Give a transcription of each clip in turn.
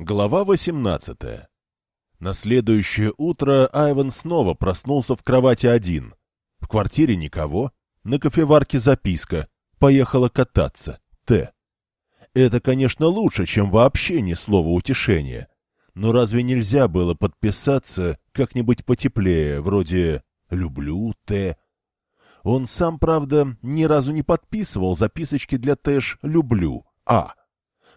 Глава 18 На следующее утро Айван снова проснулся в кровати один. В квартире никого, на кофеварке записка «Поехала кататься. Т». Это, конечно, лучше, чем вообще ни слова утешения. Но разве нельзя было подписаться как-нибудь потеплее, вроде «люблю Т»? Он сам, правда, ни разу не подписывал записочки для Тэш «люблю», а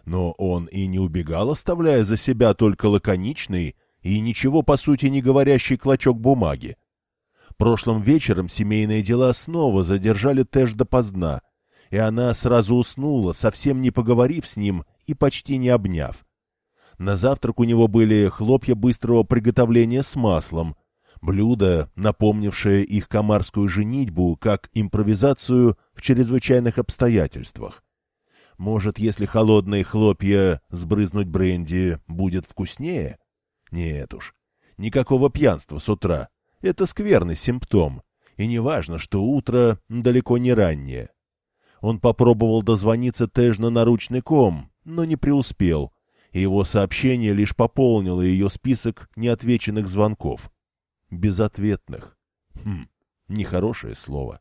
но он и не убегал, оставляя за себя только лаконичный и ничего по сути не говорящий клочок бумаги. Прошлым вечером семейные дела снова задержали Тэш допоздна, и она сразу уснула, совсем не поговорив с ним и почти не обняв. На завтрак у него были хлопья быстрого приготовления с маслом, блюдо, напомнившее их комарскую женитьбу как импровизацию в чрезвычайных обстоятельствах. Может, если холодные хлопья сбрызнуть бренди, будет вкуснее? Нет уж. Никакого пьянства с утра. Это скверный симптом. И не важно, что утро далеко не раннее. Он попробовал дозвониться Тэш на наручный ком, но не преуспел, и его сообщение лишь пополнило ее список неотвеченных звонков. Безответных. Хм, нехорошее слово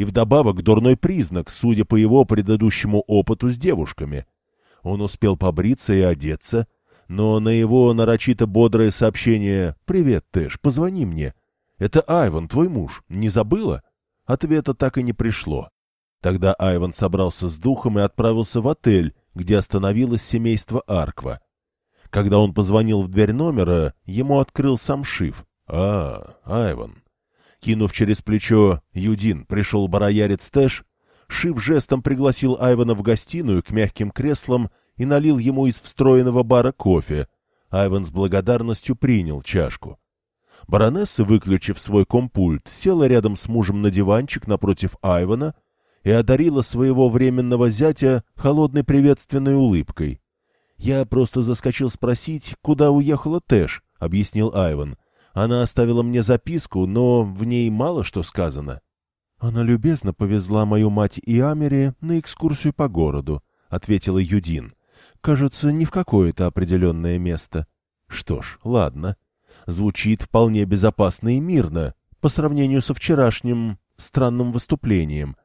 и вдобавок дурной признак, судя по его предыдущему опыту с девушками. Он успел побриться и одеться, но на его нарочито бодрое сообщение «Привет, Тэш, позвони мне». «Это Айван, твой муж, не забыла?» Ответа так и не пришло. Тогда Айван собрался с духом и отправился в отель, где остановилось семейство Арква. Когда он позвонил в дверь номера, ему открыл сам Шиф. «А, Айван, Кинув через плечо «Юдин, пришел бароярец Тэш», Шив жестом пригласил Айвана в гостиную к мягким креслам и налил ему из встроенного бара кофе. Айван с благодарностью принял чашку. Баронесса, выключив свой компульт, села рядом с мужем на диванчик напротив Айвана и одарила своего временного зятя холодной приветственной улыбкой. «Я просто заскочил спросить, куда уехала Тэш», — объяснил Айван. Она оставила мне записку, но в ней мало что сказано. Она любезно повезла мою мать и Амери на экскурсию по городу, — ответила Юдин. Кажется, не в какое-то определенное место. Что ж, ладно. Звучит вполне безопасно и мирно, по сравнению со вчерашним странным выступлением.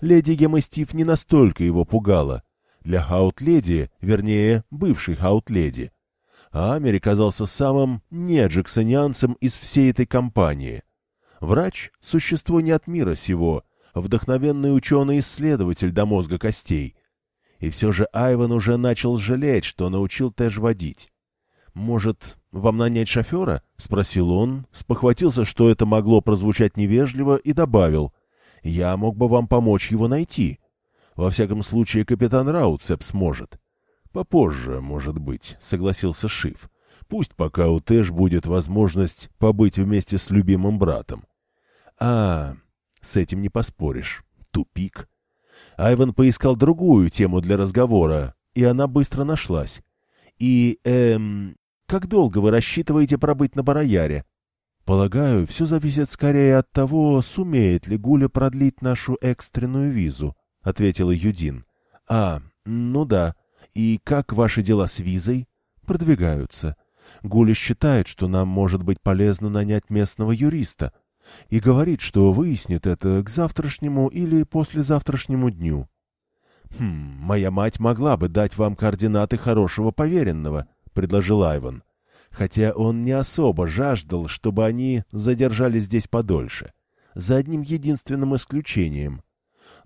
Леди Гемостив не настолько его пугала. Для Хаут-леди, вернее, бывшей Хаут-леди, а Амери казался самым неджексонианцем из всей этой компании. Врач — существо не от мира сего, вдохновенный ученый-исследователь до мозга костей. И все же Айван уже начал жалеть, что научил Тэш водить. «Может, вам нанять шофера?» — спросил он, спохватился, что это могло прозвучать невежливо, и добавил. «Я мог бы вам помочь его найти. Во всяком случае, капитан Рауцеп сможет. Попозже, может быть, согласился Шиф. Пусть пока у Тэш будет возможность побыть вместе с любимым братом. А, с этим не поспоришь. Тупик. Айван поискал другую тему для разговора, и она быстро нашлась. И, эм, как долго вы рассчитываете пробыть на Барояре? Полагаю, все зависит скорее от того, сумеет ли Гуля продлить нашу экстренную визу, ответила Юдин. А, ну да, «И как ваши дела с визой?» «Продвигаются. Гуля считает, что нам может быть полезно нанять местного юриста, и говорит, что выяснит это к завтрашнему или послезавтрашнему дню». «Хм, моя мать могла бы дать вам координаты хорошего поверенного», — предложил Айван. Хотя он не особо жаждал, чтобы они задержались здесь подольше. За одним единственным исключением.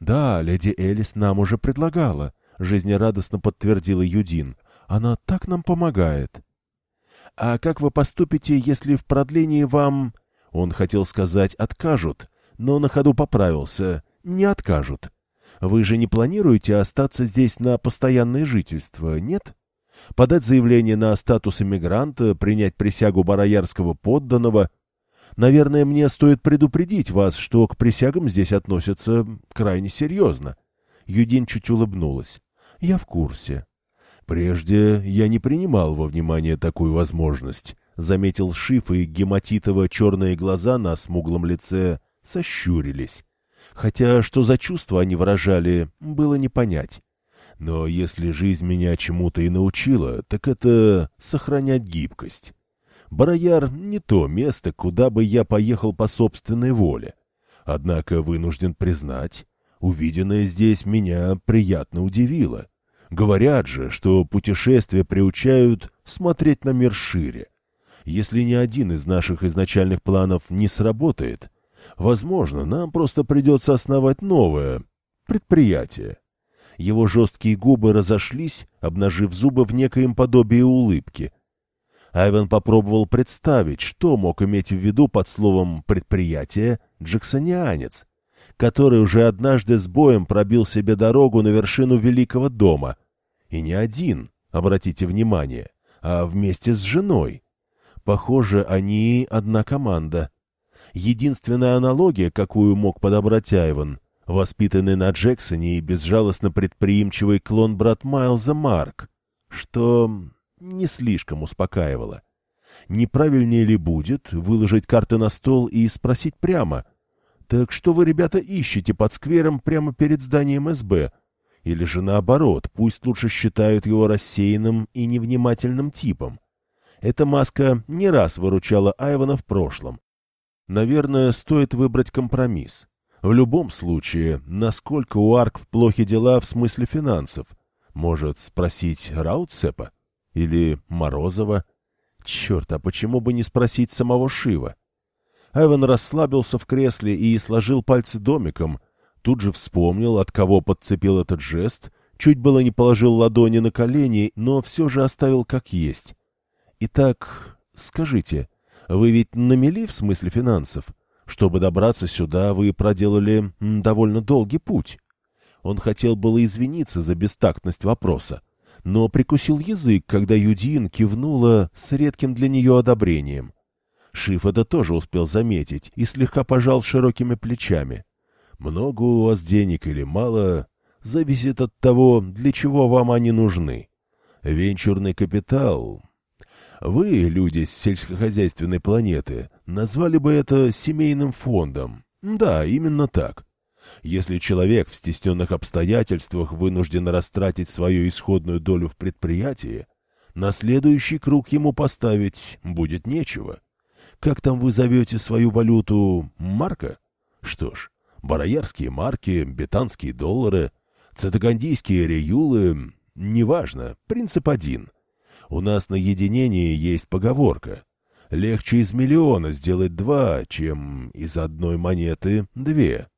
«Да, леди Элис нам уже предлагала», — жизнерадостно подтвердила Юдин. «Она так нам помогает». «А как вы поступите, если в продлении вам...» Он хотел сказать «откажут», но на ходу поправился. «Не откажут. Вы же не планируете остаться здесь на постоянное жительство, нет?» Подать заявление на статус иммигранта, принять присягу бароярского подданного. Наверное, мне стоит предупредить вас, что к присягам здесь относятся крайне серьезно. Юдин чуть улыбнулась. «Я в курсе». «Прежде я не принимал во внимание такую возможность», — заметил Шиф, и гематитово черные глаза на смуглом лице сощурились. Хотя что за чувства они выражали, было не понять. Но если жизнь меня чему-то и научила, так это сохранять гибкость. Барояр — не то место, куда бы я поехал по собственной воле. Однако вынужден признать, увиденное здесь меня приятно удивило. Говорят же, что путешествия приучают смотреть на мир шире. Если ни один из наших изначальных планов не сработает, возможно, нам просто придется основать новое предприятие. Его жесткие губы разошлись, обнажив зубы в некоем подобии улыбки — Айвен попробовал представить, что мог иметь в виду под словом «предприятие» джексонианец, который уже однажды с боем пробил себе дорогу на вершину Великого дома. И не один, обратите внимание, а вместе с женой. Похоже, они одна команда. Единственная аналогия, какую мог подобрать Айвен, воспитанный на Джексоне и безжалостно предприимчивый клон брат Майлза Марк, что не слишком успокаивало. Неправильнее ли будет выложить карты на стол и спросить прямо, «Так что вы, ребята, ищете под сквером прямо перед зданием СБ?» Или же наоборот, пусть лучше считают его рассеянным и невнимательным типом. Эта маска не раз выручала Айвана в прошлом. Наверное, стоит выбрать компромисс. В любом случае, насколько у в плохи дела в смысле финансов? Может, спросить Раутсепа? Или Морозова? Черт, а почему бы не спросить самого Шива? Эван расслабился в кресле и сложил пальцы домиком. Тут же вспомнил, от кого подцепил этот жест, чуть было не положил ладони на колени, но все же оставил как есть. Итак, скажите, вы ведь на мели в смысле финансов? Чтобы добраться сюда, вы проделали довольно долгий путь. Он хотел было извиниться за бестактность вопроса, но прикусил язык, когда Юдин кивнула с редким для нее одобрением. Шиф это тоже успел заметить и слегка пожал широкими плечами. «Много у вас денег или мало, зависит от того, для чего вам они нужны. Венчурный капитал... Вы, люди с сельскохозяйственной планеты, назвали бы это семейным фондом. Да, именно так. Если человек в стесненных обстоятельствах вынужден растратить свою исходную долю в предприятии, на следующий круг ему поставить будет нечего. Как там вы зовете свою валюту? Марка? Что ж, бароярские марки, бетанские доллары, цитагандийские реюлы, неважно, принцип один. У нас на единении есть поговорка. Легче из миллиона сделать два, чем из одной монеты две.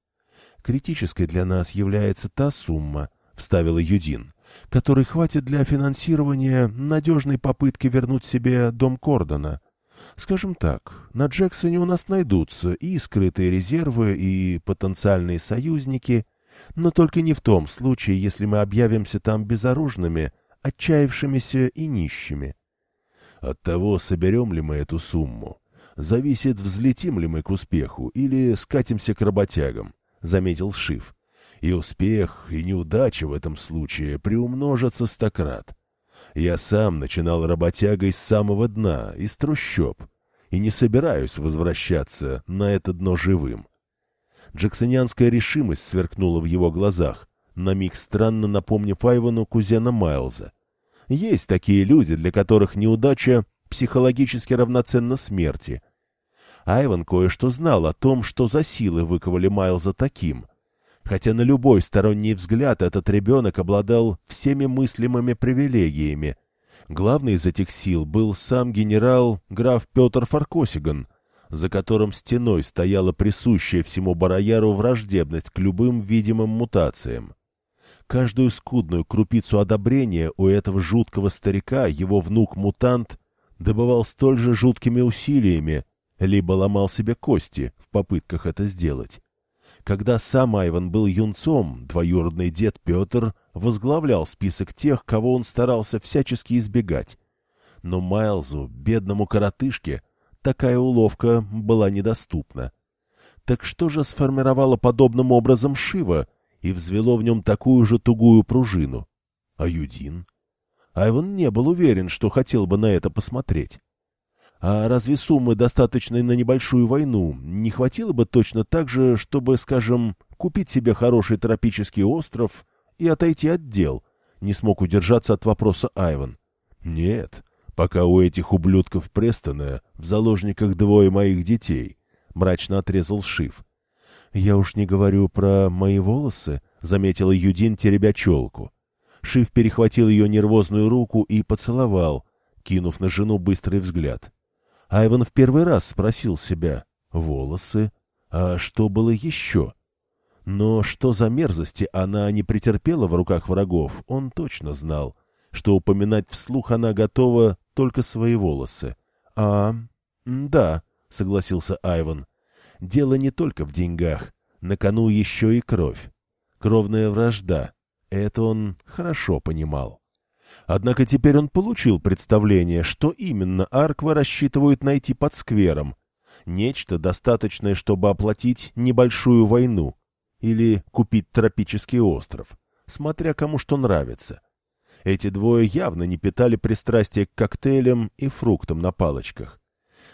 Критической для нас является та сумма, — вставила Юдин, — которой хватит для финансирования надежной попытки вернуть себе дом Кордона. Скажем так, на Джексоне у нас найдутся и скрытые резервы, и потенциальные союзники, но только не в том случае, если мы объявимся там безоружными, отчаявшимися и нищими. От того, соберем ли мы эту сумму, зависит, взлетим ли мы к успеху или скатимся к работягам заметил Шиф. И успех, и неудача в этом случае приумножатся стократ. Я сам начинал работягой с самого дна, из трущоб, и не собираюсь возвращаться на это дно живым. Джексонианская решимость сверкнула в его глазах, на миг странно напомнив Айвану кузена Майлза. Есть такие люди, для которых неудача психологически равноценна смерти — Айван кое-что знал о том, что за силы выковали Майлза таким. Хотя на любой сторонний взгляд этот ребенок обладал всеми мыслимыми привилегиями. Главный из этих сил был сам генерал граф Петр Фаркосиган, за которым стеной стояла присущая всему барояру враждебность к любым видимым мутациям. Каждую скудную крупицу одобрения у этого жуткого старика его внук-мутант добывал столь же жуткими усилиями, либо ломал себе кости в попытках это сделать. Когда сам Айван был юнцом, двоюродный дед Петр возглавлял список тех, кого он старался всячески избегать. Но Майлзу, бедному коротышке, такая уловка была недоступна. Так что же сформировало подобным образом Шива и взвело в нем такую же тугую пружину? А Юдин? Айван не был уверен, что хотел бы на это посмотреть. А разве суммы, достаточной на небольшую войну, не хватило бы точно так же, чтобы, скажем, купить себе хороший тропический остров и отойти от дел, Не смог удержаться от вопроса Айван. «Нет, пока у этих ублюдков Престона в заложниках двое моих детей», — мрачно отрезал Шиф. «Я уж не говорю про мои волосы», — заметила Юдин, теребя челку. Шиф перехватил ее нервозную руку и поцеловал, кинув на жену быстрый взгляд. Айван в первый раз спросил себя «Волосы? А что было еще?» Но что за мерзости она не претерпела в руках врагов, он точно знал, что упоминать вслух она готова только свои волосы. «А, да», — согласился Айван, — «дело не только в деньгах, на кону еще и кровь. Кровная вражда, это он хорошо понимал. Однако теперь он получил представление, что именно Арква рассчитывают найти под сквером. Нечто достаточное, чтобы оплатить небольшую войну или купить тропический остров, смотря кому что нравится. Эти двое явно не питали пристрастия к коктейлям и фруктам на палочках.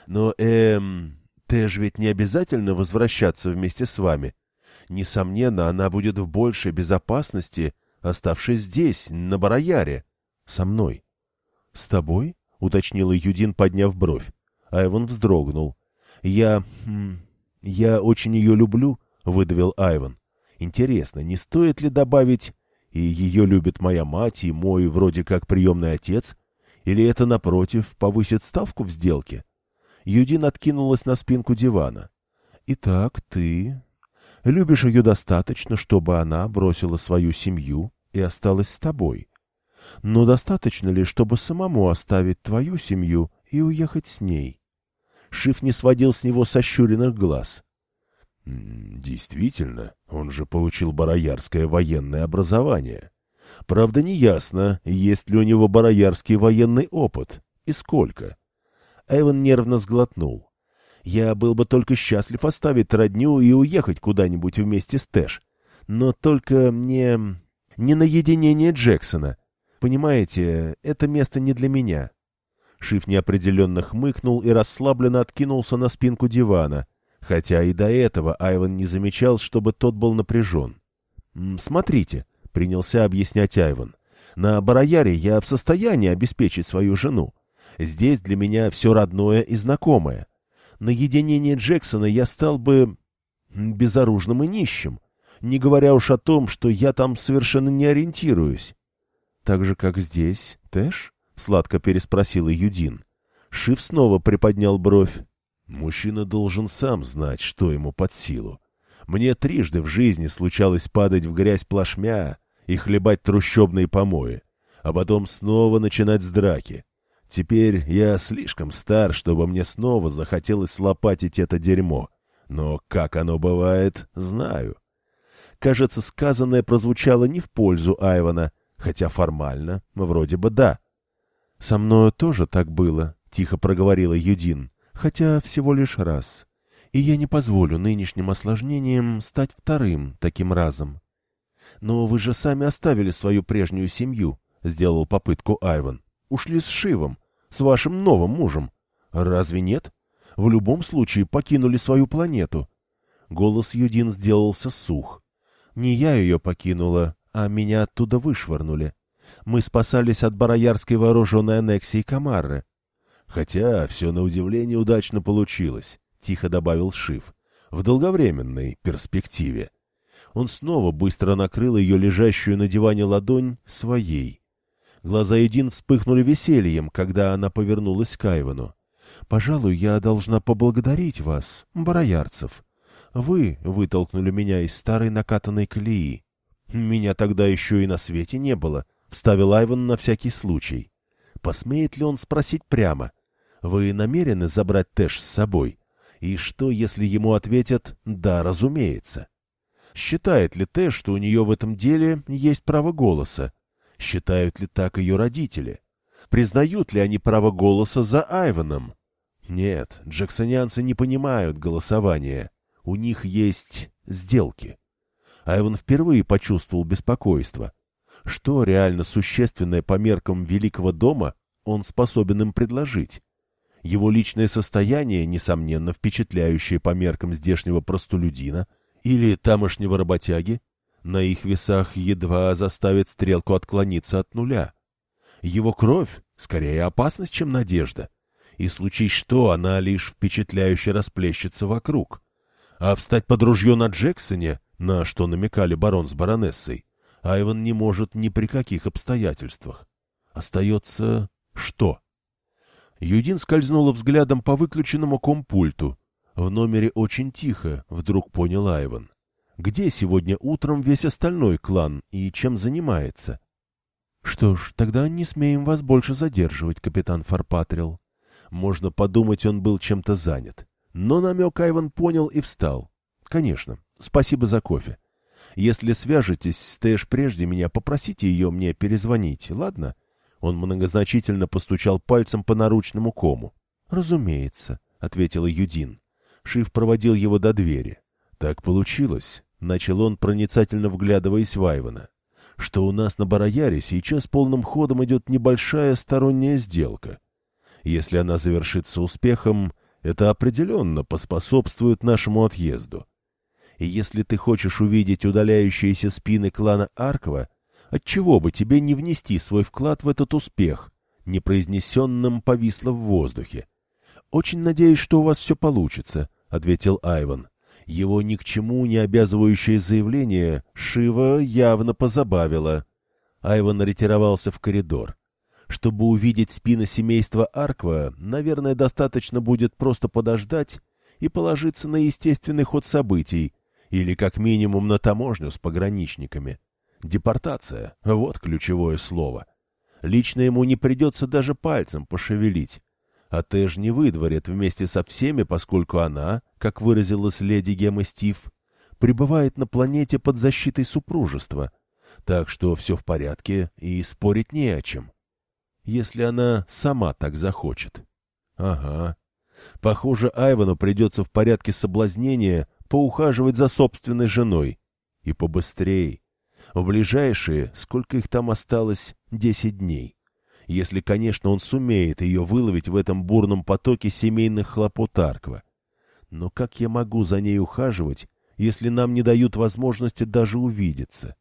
Но, эм, Тэш ведь не обязательно возвращаться вместе с вами. Несомненно, она будет в большей безопасности, оставшись здесь, на Барояре, со мной. — С тобой? — уточнила Юдин, подняв бровь. Айван вздрогнул. — Я... Хм, я очень ее люблю, — выдавил Айван. — Интересно, не стоит ли добавить «и ее любит моя мать, и мой вроде как приемный отец»? Или это, напротив, повысит ставку в сделке? Юдин откинулась на спинку дивана. — Итак, ты Любишь ее достаточно, чтобы она бросила свою семью и осталась с тобой. Но достаточно ли, чтобы самому оставить твою семью и уехать с ней? Шиф не сводил с него сощуренных глаз. Действительно, он же получил бароярское военное образование. Правда, неясно, есть ли у него бароярский военный опыт и сколько. Эван нервно сглотнул. Я был бы только счастлив оставить родню и уехать куда-нибудь вместе с Тэш. Но только не... не на единение Джексона. Понимаете, это место не для меня. Шиф неопределенно хмыкнул и расслабленно откинулся на спинку дивана, хотя и до этого Айван не замечал, чтобы тот был напряжен. «Смотрите», — принялся объяснять Айван, — «на Барояре я в состоянии обеспечить свою жену. Здесь для меня все родное и знакомое на единение Джексона я стал бы безоружным и нищим, не говоря уж о том, что я там совершенно не ориентируюсь. — Так же, как здесь, Тэш? — сладко переспросила Юдин. Шиф снова приподнял бровь. Мужчина должен сам знать, что ему под силу. Мне трижды в жизни случалось падать в грязь плашмя и хлебать трущобные помои, а потом снова начинать с драки. Теперь я слишком стар, чтобы мне снова захотелось слопатить это дерьмо. Но как оно бывает, знаю. Кажется, сказанное прозвучало не в пользу Айвана, хотя формально, вроде бы да. — Со мною тоже так было, — тихо проговорила Юдин, хотя всего лишь раз. И я не позволю нынешним осложнениям стать вторым таким разом. — Но вы же сами оставили свою прежнюю семью, — сделал попытку Айван. — Ушли с Шивом с вашим новым мужем. Разве нет? В любом случае покинули свою планету. Голос Юдин сделался сух. Не я ее покинула, а меня оттуда вышвырнули. Мы спасались от бароярской вооруженной аннексии Камарры. Хотя все на удивление удачно получилось, — тихо добавил Шиф, — в долговременной перспективе. Он снова быстро накрыл ее лежащую на диване ладонь своей. Глаза Эдин вспыхнули весельем, когда она повернулась к Айвану. «Пожалуй, я должна поблагодарить вас, бароярцев. Вы вытолкнули меня из старой накатанной колеи. Меня тогда еще и на свете не было», — вставил Айван на всякий случай. Посмеет ли он спросить прямо? «Вы намерены забрать Тэш с собой?» И что, если ему ответят «да, разумеется»? Считает ли Тэш, что у нее в этом деле есть право голоса? Считают ли так ее родители? Признают ли они право голоса за Айваном? Нет, джексонианцы не понимают голосования. У них есть сделки. Айван впервые почувствовал беспокойство. Что реально существенное по меркам Великого дома он способен им предложить? Его личное состояние, несомненно, впечатляющее по меркам здешнего простолюдина или тамошнего работяги? На их весах едва заставит стрелку отклониться от нуля. Его кровь — скорее опасность, чем надежда. И случись что, она лишь впечатляюще расплещется вокруг. А встать под ружье на Джексоне, на что намекали барон с баронессой, Айван не может ни при каких обстоятельствах. Остается что? Юдин скользнула взглядом по выключенному компульту. В номере очень тихо, вдруг понял Айван. Где сегодня утром весь остальной клан и чем занимается? — Что ж, тогда не смеем вас больше задерживать, капитан Фарпатрил. Можно подумать, он был чем-то занят. Но намек Айван понял и встал. — Конечно, спасибо за кофе. Если свяжетесь с Тэш прежде меня, попросите ее мне перезвонить, ладно? Он многозначительно постучал пальцем по наручному кому. — Разумеется, — ответила Юдин. Шиф проводил его до двери. — Так получилось, — начал он, проницательно вглядываясь в Айвана, — что у нас на Барояре сейчас полным ходом идет небольшая сторонняя сделка. Если она завершится успехом, это определенно поспособствует нашему отъезду. И если ты хочешь увидеть удаляющиеся спины клана Аркова, отчего бы тебе не внести свой вклад в этот успех, непроизнесенным повисло в воздухе? — Очень надеюсь, что у вас все получится, — ответил Айван. Его ни к чему не обязывающее заявление Шива явно позабавило. Айван ретировался в коридор. Чтобы увидеть спины семейства Арква, наверное, достаточно будет просто подождать и положиться на естественный ход событий, или как минимум на таможню с пограничниками. Депортация — вот ключевое слово. Лично ему не придется даже пальцем пошевелить. А Тэш не выдворят вместе со всеми, поскольку она, как выразилась леди Гемма Стив, пребывает на планете под защитой супружества. Так что все в порядке и спорить не о чем. Если она сама так захочет. Ага. Похоже, Айвану придется в порядке соблазнения поухаживать за собственной женой. И побыстрее. В ближайшие, сколько их там осталось, десять дней. Если, конечно, он сумеет ее выловить в этом бурном потоке семейных хлопот Арква. Но как я могу за ней ухаживать, если нам не дают возможности даже увидеться?